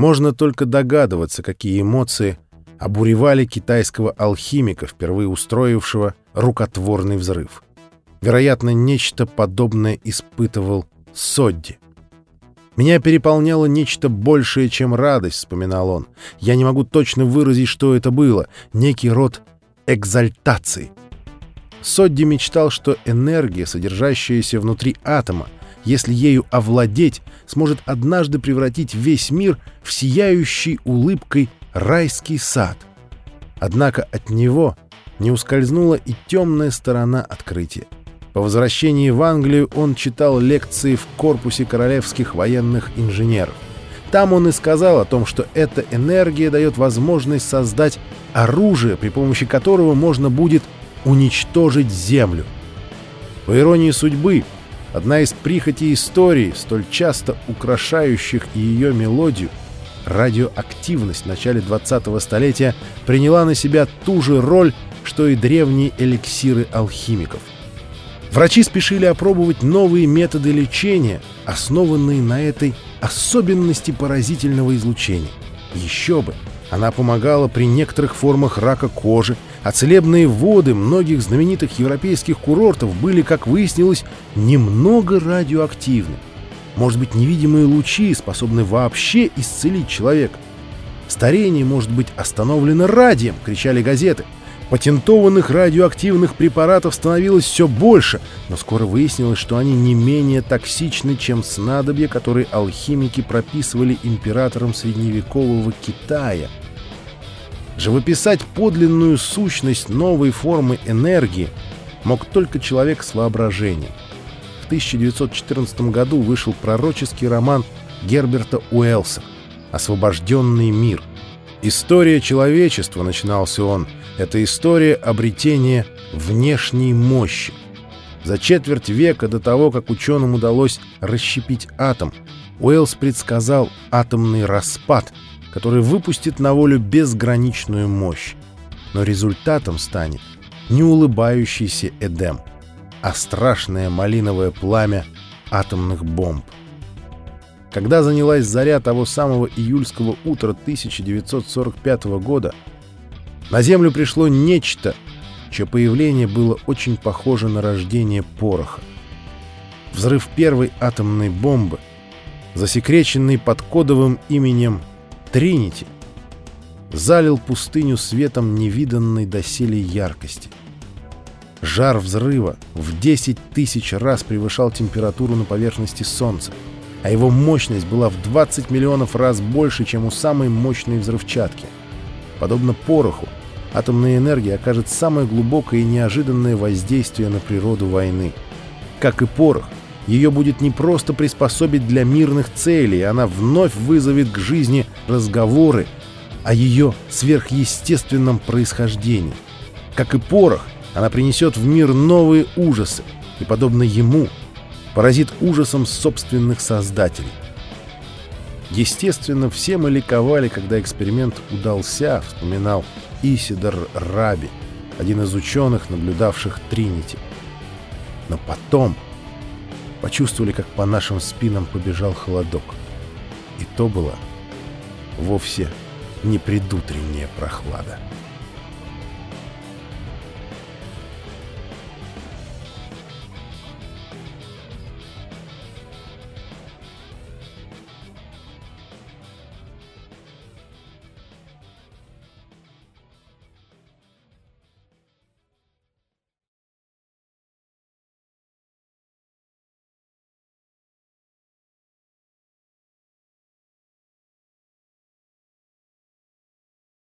Можно только догадываться, какие эмоции обуревали китайского алхимика, впервые устроившего рукотворный взрыв. Вероятно, нечто подобное испытывал Содди. «Меня переполняло нечто большее, чем радость», — вспоминал он. «Я не могу точно выразить, что это было. Некий род экзальтации». Содди мечтал, что энергия, содержащаяся внутри атома, если ею овладеть, сможет однажды превратить весь мир в сияющий улыбкой райский сад. Однако от него не ускользнула и темная сторона открытия. По возвращении в Англию он читал лекции в корпусе королевских военных инженеров. Там он и сказал о том, что эта энергия дает возможность создать оружие, при помощи которого можно будет уничтожить Землю. По иронии судьбы, одна из прихотей истории, столь часто украшающих ее мелодию, радиоактивность в начале 20-го столетия приняла на себя ту же роль, что и древние эликсиры алхимиков. Врачи спешили опробовать новые методы лечения, основанные на этой особенности поразительного излучения. Еще бы! Она помогала при некоторых формах рака кожи, а целебные воды многих знаменитых европейских курортов были, как выяснилось, немного радиоактивны. Может быть, невидимые лучи способны вообще исцелить человека. Старение может быть остановлено радием, кричали газеты – Патентованных радиоактивных препаратов становилось все больше, но скоро выяснилось, что они не менее токсичны, чем снадобья, которые алхимики прописывали императорам средневекового Китая. Живописать подлинную сущность новой формы энергии мог только человек с воображением. В 1914 году вышел пророческий роман Герберта Уэллса «Освобожденный мир». «История человечества», — начинался он, — «это история обретения внешней мощи. За четверть века до того, как ученым удалось расщепить атом, Уэллс предсказал атомный распад, который выпустит на волю безграничную мощь. Но результатом станет не улыбающийся Эдем, а страшное малиновое пламя атомных бомб. Когда занялась заря того самого июльского утра 1945 года, на Землю пришло нечто, чье появление было очень похоже на рождение пороха. Взрыв первой атомной бомбы, засекреченный под кодовым именем Тринити, залил пустыню светом невиданной доселе яркости. Жар взрыва в 10 тысяч раз превышал температуру на поверхности Солнца а его мощность была в 20 миллионов раз больше, чем у самой мощной взрывчатки. Подобно пороху, атомная энергия окажет самое глубокое и неожиданное воздействие на природу войны. Как и порох, ее будет не просто приспособить для мирных целей, она вновь вызовет к жизни разговоры о ее сверхъестественном происхождении. Как и порох, она принесет в мир новые ужасы, и, подобно ему, поразит ужасом собственных создателей. Естественно, все мы ликовали, когда эксперимент удался, вспоминал Исидор Раби, один из ученых, наблюдавших Тринити. Но потом почувствовали, как по нашим спинам побежал холодок. И то была вовсе не предутренняя прохлада.